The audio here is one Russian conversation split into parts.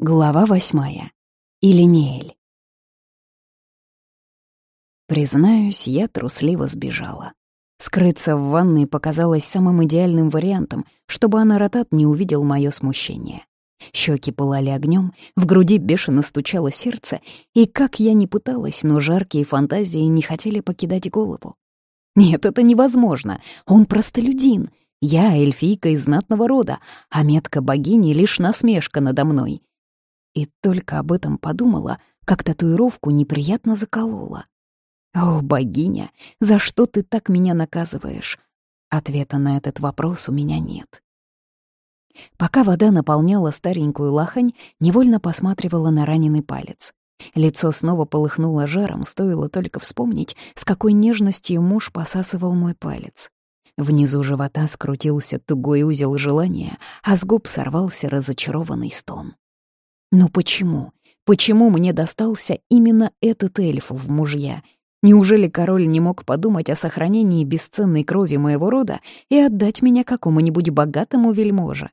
Глава восьмая. Илинеэль. Признаюсь, я трусливо сбежала. Скрыться в ванной показалось самым идеальным вариантом, чтобы Анаратат не увидел мое смущение. Щеки пылали огнем, в груди бешено стучало сердце, и как я не пыталась, но жаркие фантазии не хотели покидать голову. Нет, это невозможно, он простолюдин. Я эльфийка из знатного рода, а метка богини — лишь насмешка надо мной — и только об этом подумала, как татуировку неприятно заколола. «О, богиня, за что ты так меня наказываешь?» Ответа на этот вопрос у меня нет. Пока вода наполняла старенькую лахань, невольно посматривала на раненый палец. Лицо снова полыхнуло жаром, стоило только вспомнить, с какой нежностью муж посасывал мой палец. Внизу живота скрутился тугой узел желания, а с губ сорвался разочарованный стон. Но почему? Почему мне достался именно этот эльф в мужья? Неужели король не мог подумать о сохранении бесценной крови моего рода и отдать меня какому-нибудь богатому вельможе?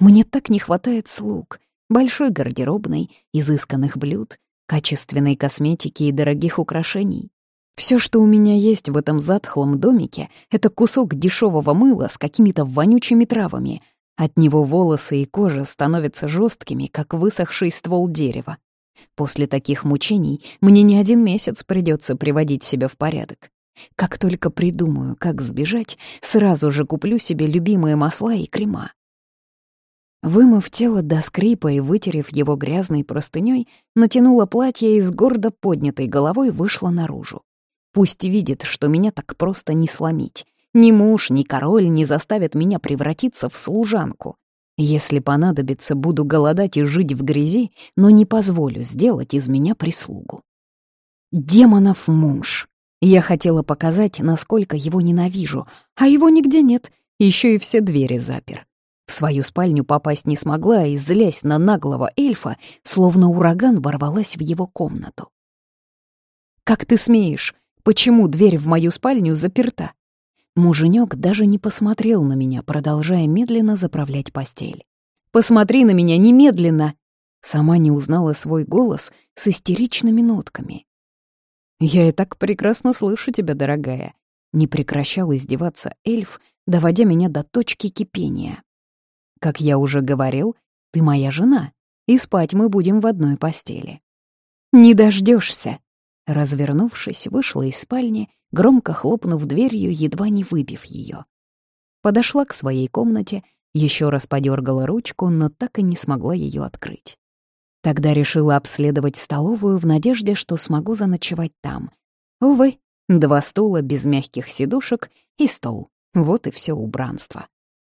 Мне так не хватает слуг, большой гардеробной, изысканных блюд, качественной косметики и дорогих украшений. Все, что у меня есть в этом затхлом домике, это кусок дешевого мыла с какими-то вонючими травами — от него волосы и кожа становятся жесткими, как высохший ствол дерева. После таких мучений мне не один месяц придется приводить себя в порядок. Как только придумаю, как сбежать, сразу же куплю себе любимые масла и крема. Вымыв тело до скрипа и вытерев его грязной простынёй, натянула платье и с гордо поднятой головой вышла наружу. Пусть видит, что меня так просто не сломить. Ни муж, ни король не заставят меня превратиться в служанку. Если понадобится, буду голодать и жить в грязи, но не позволю сделать из меня прислугу. Демонов муж. Я хотела показать, насколько его ненавижу, а его нигде нет, еще и все двери запер. В свою спальню попасть не смогла и, злясь на наглого эльфа, словно ураган ворвалась в его комнату. «Как ты смеешь? Почему дверь в мою спальню заперта?» Муженек даже не посмотрел на меня, продолжая медленно заправлять постель. «Посмотри на меня немедленно!» Сама не узнала свой голос с истеричными нотками. «Я и так прекрасно слышу тебя, дорогая», — не прекращал издеваться эльф, доводя меня до точки кипения. «Как я уже говорил, ты моя жена, и спать мы будем в одной постели». «Не дождешься. Развернувшись, вышла из спальни громко хлопнув дверью, едва не выбив ее. Подошла к своей комнате, еще раз подергала ручку, но так и не смогла ее открыть. Тогда решила обследовать столовую в надежде, что смогу заночевать там. Увы, два стула без мягких сидушек и стол. Вот и все убранство.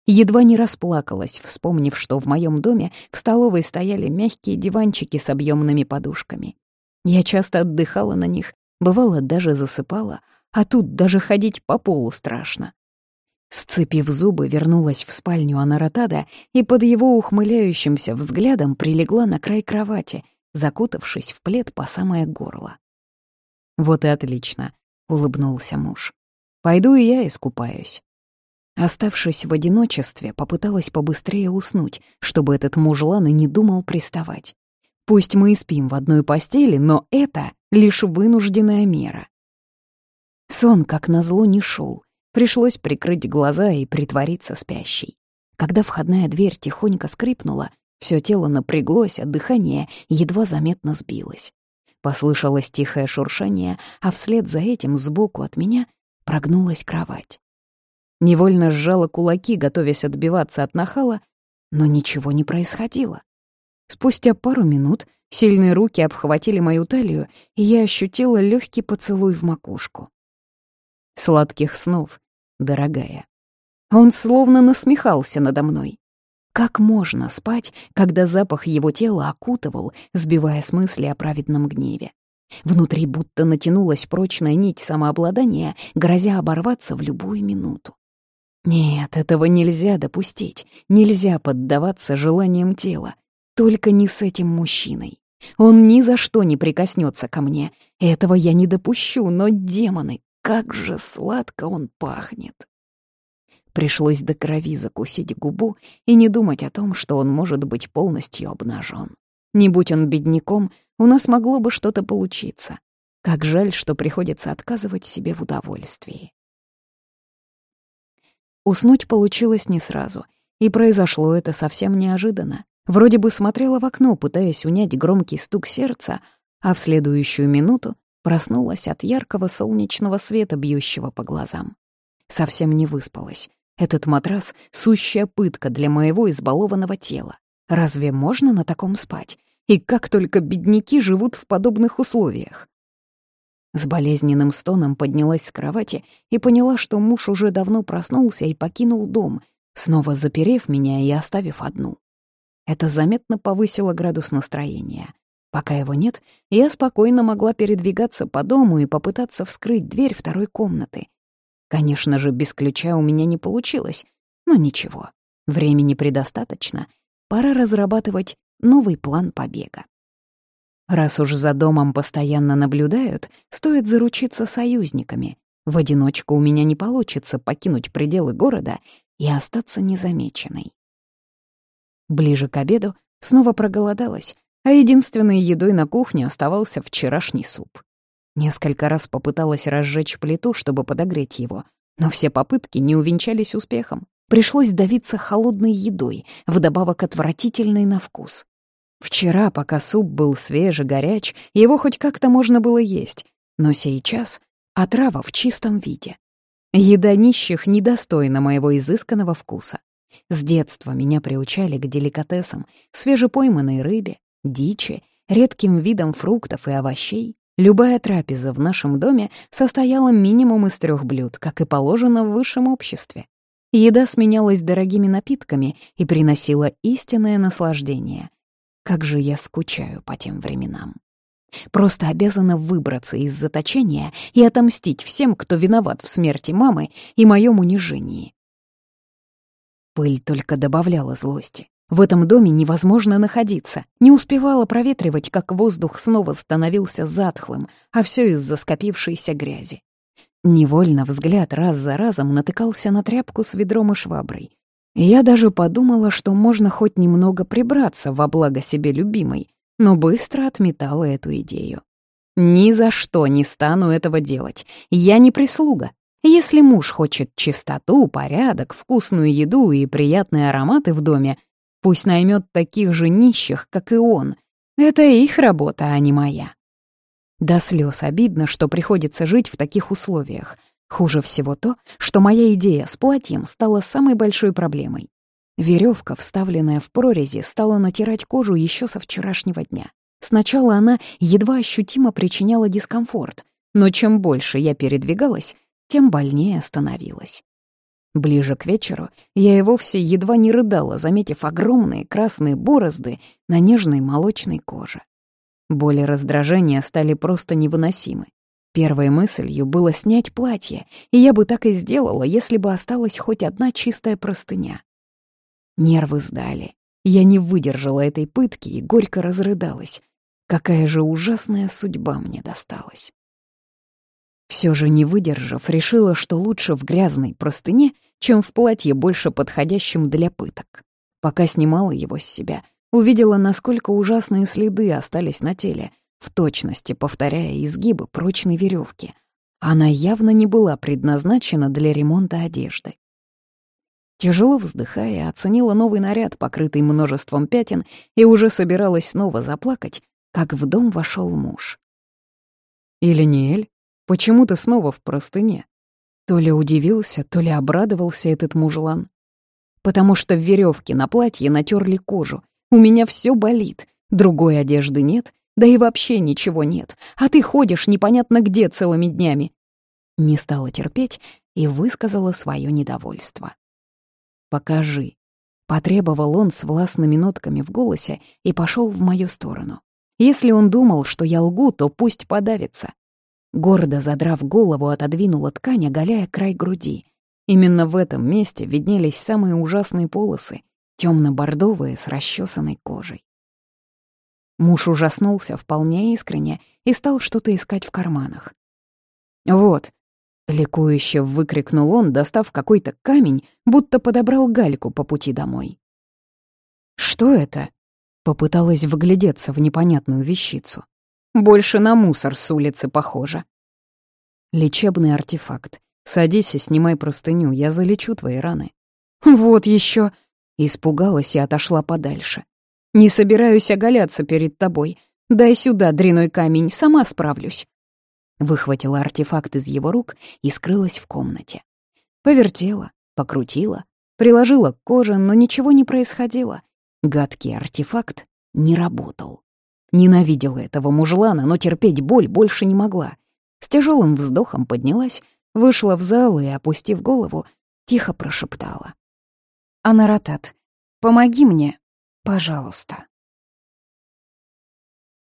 Едва не расплакалась, вспомнив, что в моем доме в столовой стояли мягкие диванчики с объемными подушками. Я часто отдыхала на них, бывало, даже засыпала, а тут даже ходить по полу страшно. Сцепив зубы, вернулась в спальню Анаратада и под его ухмыляющимся взглядом прилегла на край кровати, закутавшись в плед по самое горло. «Вот и отлично», — улыбнулся муж. «Пойду и я искупаюсь». Оставшись в одиночестве, попыталась побыстрее уснуть, чтобы этот мужлан и не думал приставать. Пусть мы и спим в одной постели, но это лишь вынужденная мера. Сон, как назло, не шел. Пришлось прикрыть глаза и притвориться спящей. Когда входная дверь тихонько скрипнула, все тело напряглось, а дыхание едва заметно сбилось. Послышалось тихое шуршание, а вслед за этим сбоку от меня прогнулась кровать. Невольно сжала кулаки, готовясь отбиваться от нахала, но ничего не происходило. Спустя пару минут сильные руки обхватили мою талию, и я ощутила легкий поцелуй в макушку. Сладких снов, дорогая. Он словно насмехался надо мной. Как можно спать, когда запах его тела окутывал, сбивая с мысли о праведном гневе? Внутри будто натянулась прочная нить самообладания, грозя оборваться в любую минуту. Нет, этого нельзя допустить. Нельзя поддаваться желаниям тела. Только не с этим мужчиной. Он ни за что не прикоснется ко мне. Этого я не допущу, но демоны, как же сладко он пахнет! Пришлось до крови закусить губу и не думать о том, что он может быть полностью обнажен. Не будь он бедняком, у нас могло бы что-то получиться. Как жаль, что приходится отказывать себе в удовольствии. Уснуть получилось не сразу, и произошло это совсем неожиданно. Вроде бы смотрела в окно, пытаясь унять громкий стук сердца, а в следующую минуту проснулась от яркого солнечного света, бьющего по глазам. Совсем не выспалась. Этот матрас — сущая пытка для моего избалованного тела. Разве можно на таком спать? И как только бедняки живут в подобных условиях? С болезненным стоном поднялась с кровати и поняла, что муж уже давно проснулся и покинул дом, снова заперев меня и оставив одну. Это заметно повысило градус настроения. Пока его нет, я спокойно могла передвигаться по дому и попытаться вскрыть дверь второй комнаты. Конечно же, без ключа у меня не получилось, но ничего, времени предостаточно. Пора разрабатывать новый план побега. Раз уж за домом постоянно наблюдают, стоит заручиться союзниками. В одиночку у меня не получится покинуть пределы города и остаться незамеченной. Ближе к обеду снова проголодалась, а единственной едой на кухне оставался вчерашний суп. Несколько раз попыталась разжечь плиту, чтобы подогреть его, но все попытки не увенчались успехом. Пришлось давиться холодной едой, вдобавок отвратительной на вкус. Вчера, пока суп был свежий, горяч, его хоть как-то можно было есть, но сейчас отрава в чистом виде. Еда нищих недостойна моего изысканного вкуса. С детства меня приучали к деликатесам, свежепойманной рыбе, дичи, редким видам фруктов и овощей. Любая трапеза в нашем доме состояла минимум из трех блюд, как и положено в высшем обществе. Еда сменялась дорогими напитками и приносила истинное наслаждение. Как же я скучаю по тем временам. Просто обязана выбраться из заточения и отомстить всем, кто виноват в смерти мамы и моем унижении. Пыль только добавляла злости. В этом доме невозможно находиться. Не успевала проветривать, как воздух снова становился затхлым, а все из-за скопившейся грязи. Невольно взгляд раз за разом натыкался на тряпку с ведром и шваброй. Я даже подумала, что можно хоть немного прибраться во благо себе любимой, но быстро отметала эту идею. Ни за что не стану этого делать. Я не прислуга, если муж хочет чистоту, порядок, вкусную еду и приятные ароматы в доме, пусть наймет таких же нищих, как и он. Это их работа, а не моя. До слез обидно, что приходится жить в таких условиях. Хуже всего то, что моя идея с платьем стала самой большой проблемой. Веревка, вставленная в прорези, стала натирать кожу еще со вчерашнего дня. Сначала она едва ощутимо причиняла дискомфорт, но чем больше я передвигалась, тем больнее становилась. Ближе к вечеру я и вовсе едва не рыдала, заметив огромные красные борозды на нежной молочной коже. Боли раздражения стали просто невыносимы. Первой мыслью было снять платье, и я бы так и сделала, если бы осталась хоть одна чистая простыня. Нервы сдали. Я не выдержала этой пытки и горько разрыдалась. Какая же ужасная судьба мне досталась. Все же не выдержав, решила, что лучше в грязной простыне, чем в платье, больше подходящем для пыток. Пока снимала его с себя, увидела, насколько ужасные следы остались на теле, в точности повторяя изгибы прочной веревки. Она явно не была предназначена для ремонта одежды. Тяжело вздыхая, оценила новый наряд, покрытый множеством пятен, и уже собиралась снова заплакать, как в дом вошел муж. Почему ты снова в простыне? То ли удивился, то ли обрадовался этот мужлан. Потому что в веревке на платье натерли кожу. У меня все болит. Другой одежды нет, да и вообще ничего нет. А ты ходишь непонятно где целыми днями. Не стала терпеть и высказала свое недовольство. «Покажи», — потребовал он с властными нотками в голосе и пошел в мою сторону. Если он думал, что я лгу, то пусть подавится. Гордо задрав голову, отодвинула ткань, оголяя край груди. Именно в этом месте виднелись самые ужасные полосы, темно-бордовые с расчесанной кожей. Муж ужаснулся вполне искренне и стал что-то искать в карманах. «Вот», — ликующе выкрикнул он, достав какой-то камень, будто подобрал гальку по пути домой. «Что это?» Попыталась вглядеться в непонятную вещицу. Больше на мусор с улицы похоже. Лечебный артефакт. Садись и снимай простыню, я залечу твои раны. Вот еще. Испугалась и отошла подальше. Не собираюсь оголяться перед тобой. Дай сюда дряной камень, сама справлюсь. Выхватила артефакт из его рук и скрылась в комнате. Повертела, покрутила, приложила к коже, но ничего не происходило. Гадкий артефакт не работал. Ненавидела этого мужлана, но терпеть боль больше не могла. С тяжелым вздохом поднялась, вышла в зал и, опустив голову, тихо прошептала. «Анаратат, помоги мне, пожалуйста».